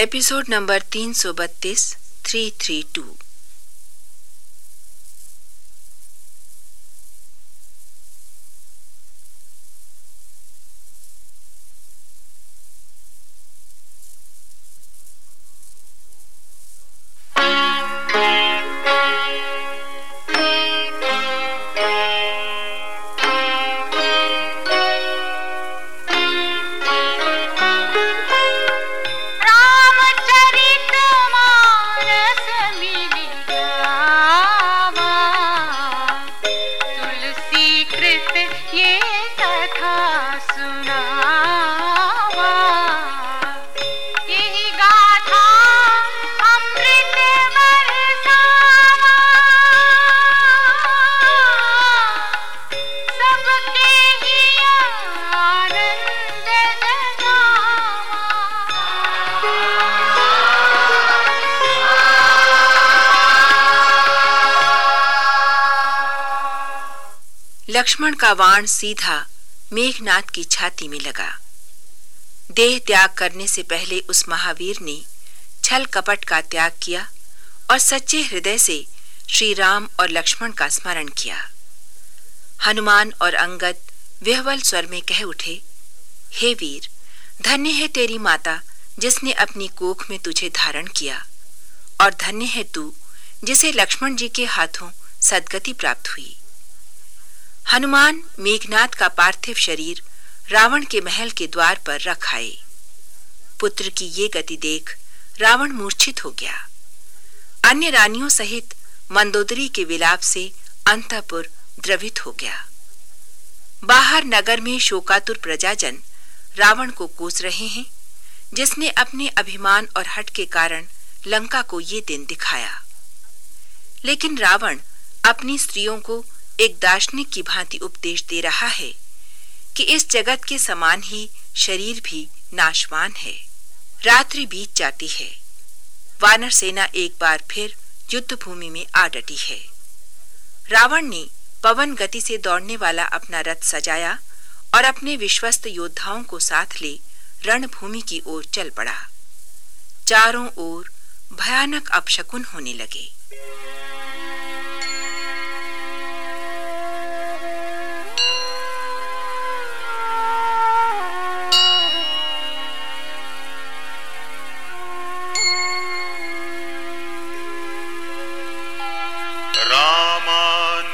Episode number तीन सौ बत्तीस थ्री थ्री टू लक्ष्मण का वाण सीधा मेघनाथ की छाती में लगा। देह त्याग करने से पहले उस महावीर ने छल कपट का त्याग किया और सच्चे हृदय से श्री राम और लक्ष्मण का स्मरण किया। हनुमान और अंगद विहवल स्वर में कह उठे, हे वीर, धन्य है तेरी माता जिसने अपनी कोख में तुझे धारण किया, और धन्य है तू जिसे लक्ष्मण जी के हाथों सदगति प्राप्त हुई। हनुमान मेघनाथ का पार्थिव शरीर रावण के महल के द्वार पर रख आए। पुत्र की ये गति देख रावण मूर्छित हो गया। अन्य रानियों सहित मंदोदरी के विलाप से अंतपुर द्रवित हो गया। बाहर नगर में शोकातुर प्रजाजन रावण को कोस रहे हैं, जिसने अपने अभिमान और हट के कारण लंका को ये दिन दिखाया। लेकिन रावण अपनी स्त्रियों को एक दार्शनिक की भांति उपदेश दे रहा है कि इस जगत के समान ही शरीर भी नाशवान है। रात्रि बीत जाती है। वानर सेना एक बार फिर युद्ध भूमि में आ डटी है। रावण ने पवन गति से दौड़ने वाला अपना रथ सजाया और अपने विश्वस्त योद्धाओं को साथ ले रणभूमि की ओर चल पड़ा। चारों ओर भयानक अपशकुन होने लगे। रघुनाथ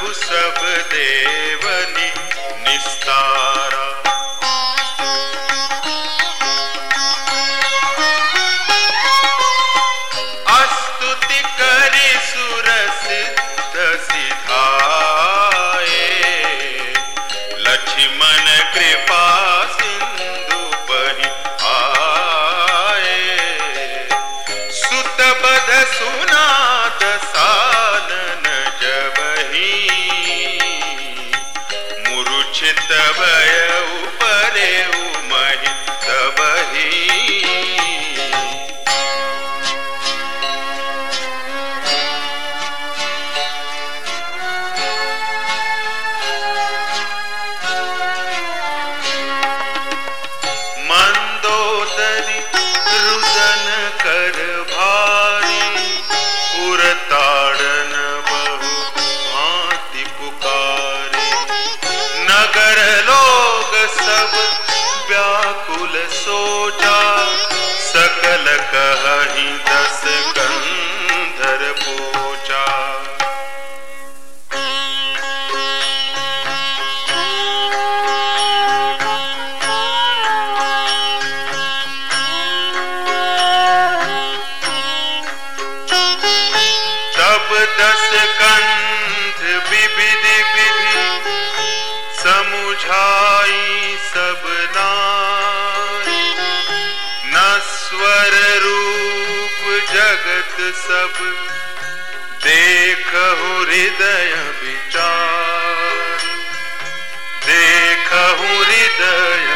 प्रभु सब देवनी निस्तारा। नगर लोग सब व्याकुल सोचा सकल कहीं हृदय विचार। देख हृदय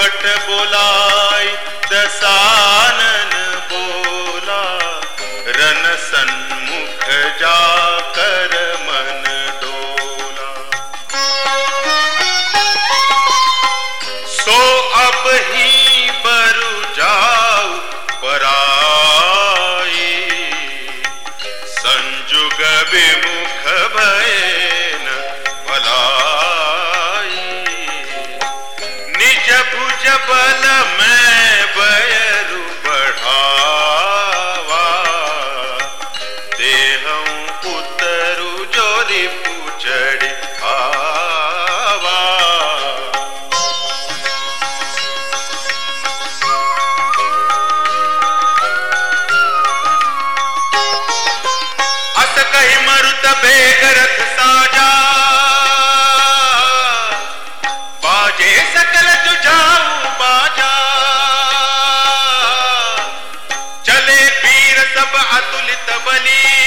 भट बोलाई दसानन बोला। रन सन्मुख जाकर मन डोला। सो अब ही बरु जाऊ, पराई। संजुग विमुख भय பல Rabani.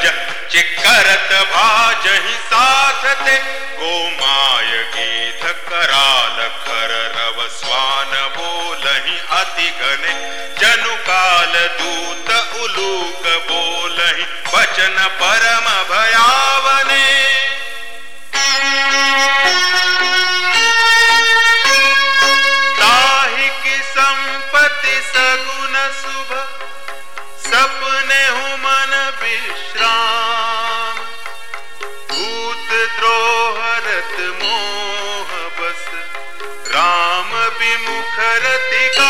भज चिकरत भाजहि साथ ते गोमाय गीत कराल कर रव चिकरीधरालस्वान बोलहि अतिघने दूत उलूक बोलहि वचन परम भयावने। भारती का